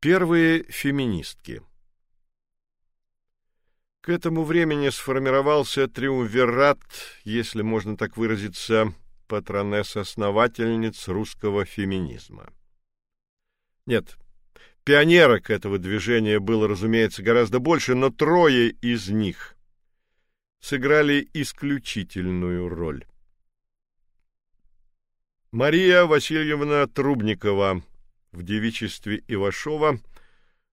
Первые феминистки. К этому времени сформировался триумвират, если можно так выразиться, патронесс-основательниц русского феминизма. Нет, пионерок этого движения было, разумеется, гораздо больше, но трое из них сыграли исключительную роль. Мария Васильевна Трубникова в девичестве Ивашова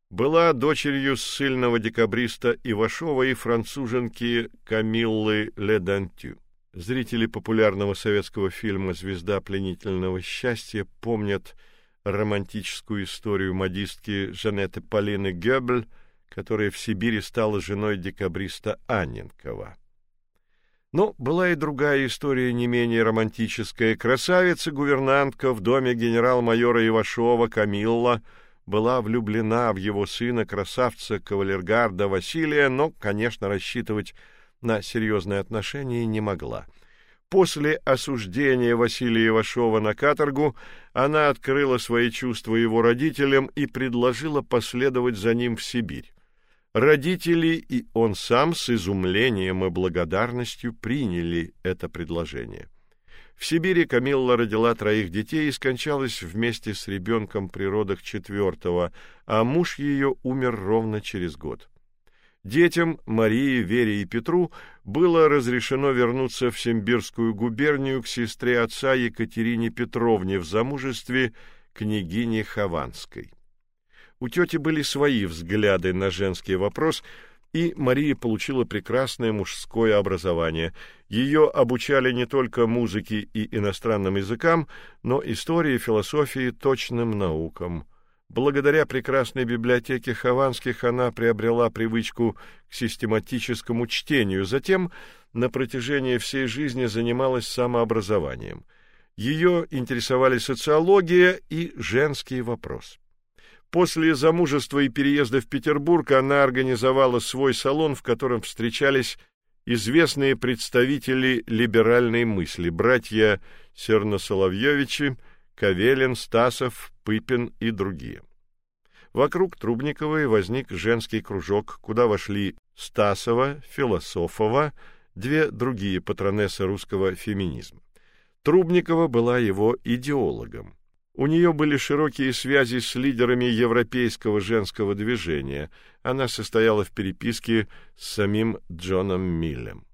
была дочерью ссыльного декабриста Ивашова и француженки Камиллы Ледантю. Зрители популярного советского фильма Звезда пленительного счастья помнят романтическую историю модистки Жанетты Полины Гёбль, которая в Сибири стала женой декабриста Анненкова. Но была и другая история, не менее романтическая. Красавица-гувернантка в доме генерал-майора Ивашова Камилла была влюблена в его сына, красавца кавалергарда Василия, но, конечно, рассчитывать на серьезные отношения не могла. После осуждения Василия Ивашова на каторгу она открыла свои чувства его родителям и предложила последовать за ним в Сибирь. Родители и он сам с изумлением и благодарностью приняли это предложение. В Сибири Камилла родила троих детей и скончалась вместе с ребенком при родах четвертого, а муж ее умер ровно через год. Детям Марии, Вере и Петру было разрешено вернуться в Симбирскую губернию к сестре отца Екатерине Петровне в замужестве княгини Хованской. У тети были свои взгляды на женский вопрос, и Мария получила прекрасное мужское образование. Ее обучали не только музыке и иностранным языкам, но истории, философии, точным наукам. Благодаря прекрасной библиотеке Хованских она приобрела привычку к систематическому чтению, затем на протяжении всей жизни занималась самообразованием. Ее интересовали социология и женский вопрос. После замужества и переезда в Петербург она организовала свой салон, в котором встречались известные представители либеральной мысли: братья Серносоловьевичи, Кавелин, Стасов, Пыпин и другие. Вокруг Трубниковой возник женский кружок, куда вошли Стасова, Философова, две другие патронессы русского феминизма. Трубникова была его идеологом. У нее были широкие связи с лидерами европейского женского движения. Она состояла в переписке с самим Джоном Миллем.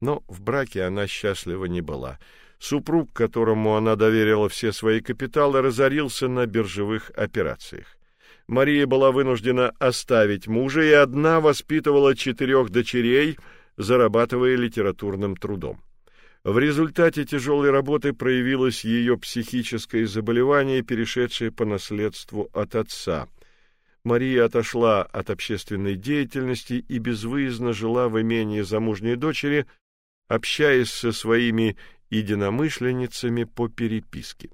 Но в браке она счастлива не была. Супруг, которому она доверила все свои капиталы, разорился на биржевых операциях. Мария была вынуждена оставить мужа и одна воспитывала четырех дочерей, зарабатывая литературным трудом. В результате тяжелой работы проявилось ее психическое заболевание, перешедшее по наследству от отца. Мария отошла от общественной деятельности и безвыездно жила в имении замужней дочери, общаясь со своими единомышленницами по переписке.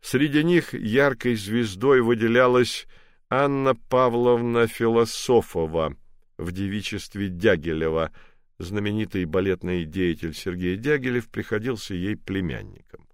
Среди них яркой звездой выделялась Анна Павловна Философова в девичестве Дягилева – знаменитый балетный деятель Сергей Дягилев приходился ей племянником.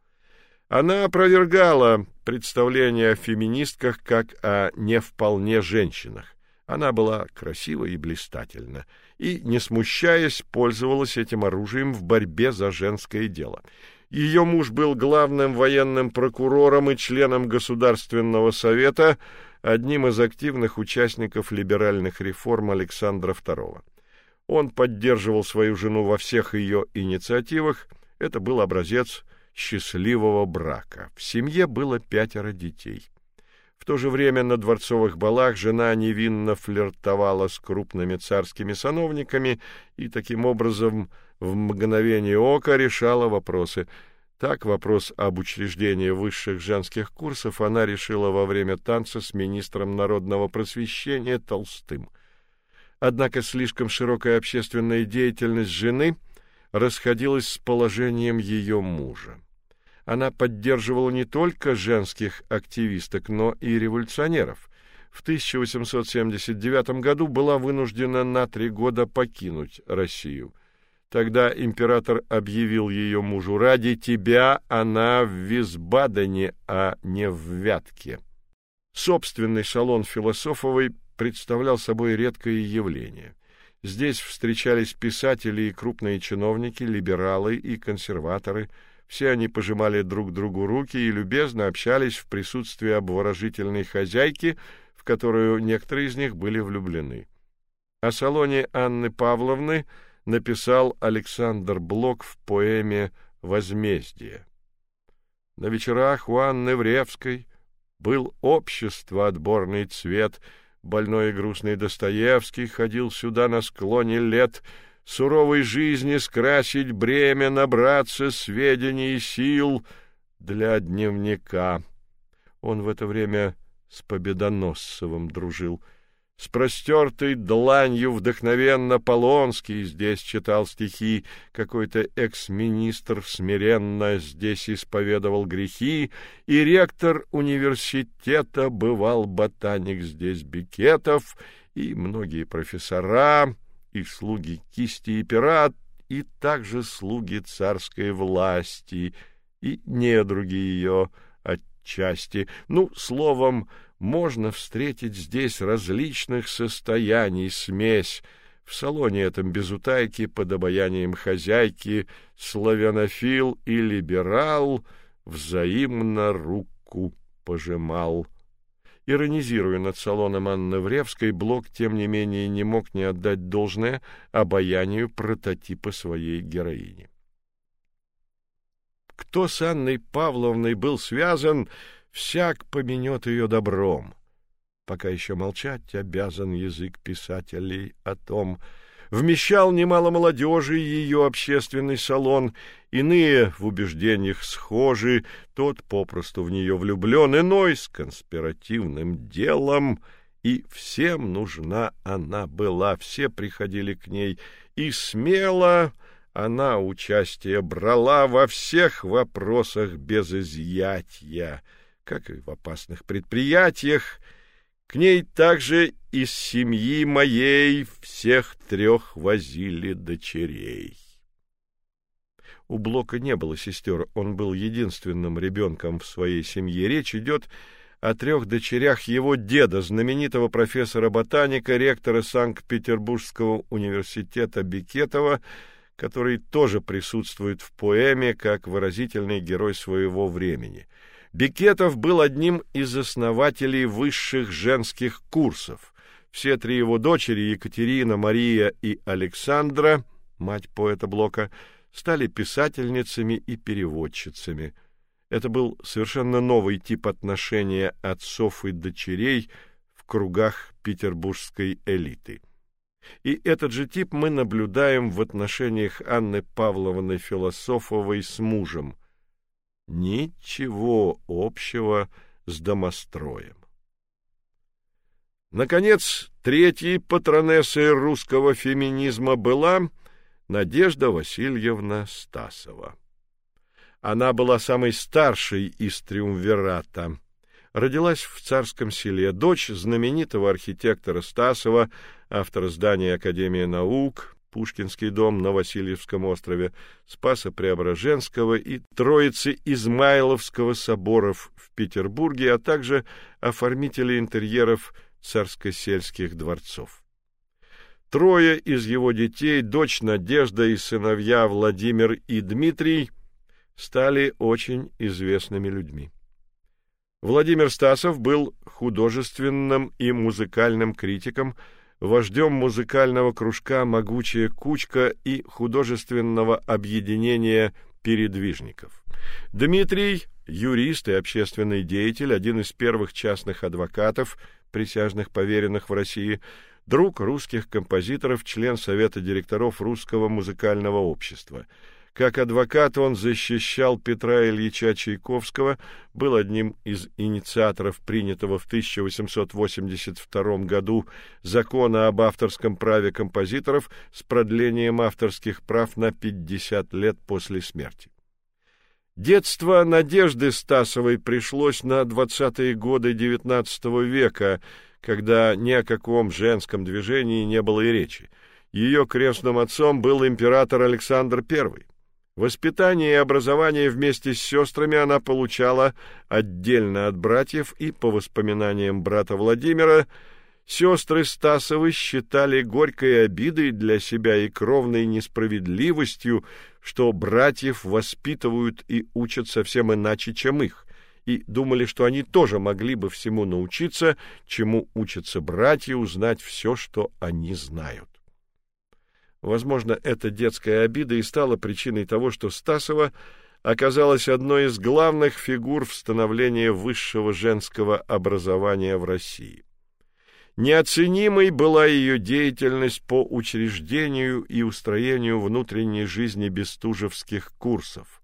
Она опровергала представление о феминистках как о не вполне женщинах. Она была красива и блистательна, и, не смущаясь, пользовалась этим оружием в борьбе за женское дело. Ее муж был главным военным прокурором и членом Государственного совета, одним из активных участников либеральных реформ Александра II. Он поддерживал свою жену во всех ее инициативах. Это был образец счастливого брака. В семье было пятеро детей. В то же время на дворцовых балах жена невинно флиртовала с крупными царскими сановниками и таким образом в мгновение ока решала вопросы. Так вопрос об учреждении высших женских курсов она решила во время танца с министром народного просвещения Толстым. Однако слишком широкая общественная деятельность жены расходилась с положением ее мужа. Она поддерживала не только женских активисток, но и революционеров. В 1879 году была вынуждена на три года покинуть Россию. Тогда император объявил ее мужу: "Ради тебя она в Висбадене, а не в Вятке". Собственный салон Философовой представлял собой редкое явление. Здесь встречались писатели и крупные чиновники, либералы и консерваторы. Все они пожимали друг другу руки и любезно общались в присутствии обворожительной хозяйки, в которую некоторые из них были влюблены. О салоне Анны Павловны написал Александр Блок в поэме «Возмездие». На вечерах у Анны Вревской был общество отборный цвет, больной и грустный Достоевский ходил сюда на склоне лет, суровой жизни скрасить бремя, набраться сведений и сил для дневника. Он в это время с Победоносцевым дружил — с простертой дланью вдохновенно Полонский здесь читал стихи, какой-то экс-министр смиренно здесь исповедовал грехи, и ректор университета бывал ботаник здесь Бикетов, и многие профессора, и слуги кисти и пера, и также слуги царской власти, и недруги ее отчасти. Ну, словом, можно встретить здесь различных состояний смесь. В салоне этом без утайки под обаянием хозяйки славянофил и либерал взаимно руку пожимал. Иронизируя над салоном Анны Вревской, Блок, тем не менее, не мог не отдать должное обаянию прототипа своей героини. Кто с Анной Павловной был связан, всяк поменет ее добром. Пока еще молчать обязан язык писателей о том, вмещал немало молодежи ее общественный салон, иные в убеждениях схожи, тот попросту в нее влюблен, иной с конспиративным делом, и всем нужна она была, все приходили к ней, и смело она участие брала во всех вопросах без изъятия как и в опасных предприятиях, к ней также из семьи моей всех трех возили дочерей. У Блока не было сестер, он был единственным ребенком в своей семье. Речь идет о трех дочерях его деда, знаменитого профессора-ботаника, ректора Санкт-Петербургского университета Бекетова, который тоже присутствует в поэме как выразительный герой своего времени — Бекетов был одним из основателей высших женских курсов. Все три его дочери, Екатерина, Мария и Александра, мать поэта Блока, стали писательницами и переводчицами. Это был совершенно новый тип отношения отцов и дочерей в кругах петербургской элиты. И этот же тип мы наблюдаем в отношениях Анны Павловны Философовой с мужем ничего общего с домостроем. Наконец, третьей патронессой русского феминизма была Надежда Васильевна Стасова. Она была самой старшей из триумвирата. Родилась в царском селе, дочь знаменитого архитектора Стасова, автора здания Академии наук, Пушкинский дом на Васильевском острове, Спаса Преображенского и Троицы Измайловского соборов в Петербурге, а также оформители интерьеров царско-сельских дворцов. Трое из его детей, дочь Надежда и сыновья Владимир и Дмитрий, стали очень известными людьми. Владимир Стасов был художественным и музыкальным критиком, вождем музыкального кружка «Могучая кучка» и художественного объединения передвижников. Дмитрий – юрист и общественный деятель, один из первых частных адвокатов, присяжных поверенных в России, друг русских композиторов, член Совета директоров Русского музыкального общества – как адвокат он защищал Петра Ильича Чайковского, был одним из инициаторов принятого в 1882 году закона об авторском праве композиторов с продлением авторских прав на 50 лет после смерти. Детство Надежды Стасовой пришлось на 20-е годы XIX века, когда ни о каком женском движении не было и речи. Ее крестным отцом был император Александр I. Воспитание и образование вместе с сестрами она получала отдельно от братьев, и, по воспоминаниям брата Владимира, сестры Стасовы считали горькой обидой для себя и кровной несправедливостью, что братьев воспитывают и учат совсем иначе, чем их, и думали, что они тоже могли бы всему научиться, чему учатся братья, узнать все, что они знают. Возможно, эта детская обида и стала причиной того, что Стасова оказалась одной из главных фигур в становлении высшего женского образования в России. Неоценимой была ее деятельность по учреждению и устроению внутренней жизни бестужевских курсов.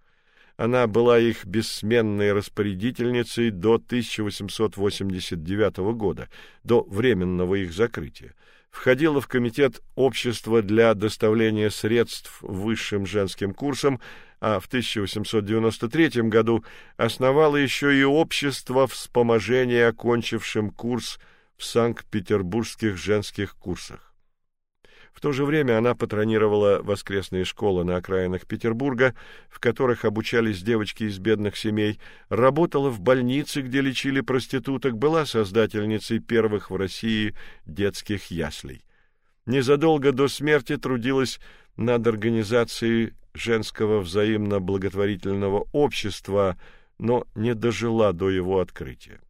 Она была их бессменной распорядительницей до 1889 года, до временного их закрытия входила в комитет общества для доставления средств высшим женским курсам, а в 1893 году основала еще и общество вспоможения окончившим курс в Санкт-Петербургских женских курсах. В то же время она патронировала воскресные школы на окраинах Петербурга, в которых обучались девочки из бедных семей, работала в больнице, где лечили проституток, была создательницей первых в России детских яслей. Незадолго до смерти трудилась над организацией женского взаимно благотворительного общества, но не дожила до его открытия.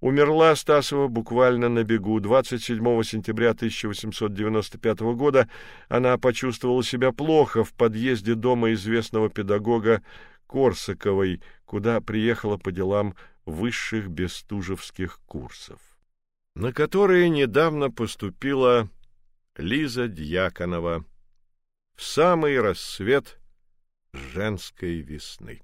Умерла Стасова буквально на бегу. 27 сентября 1895 года она почувствовала себя плохо в подъезде дома известного педагога Корсаковой, куда приехала по делам высших бестужевских курсов, на которые недавно поступила Лиза Дьяконова в самый рассвет женской весны.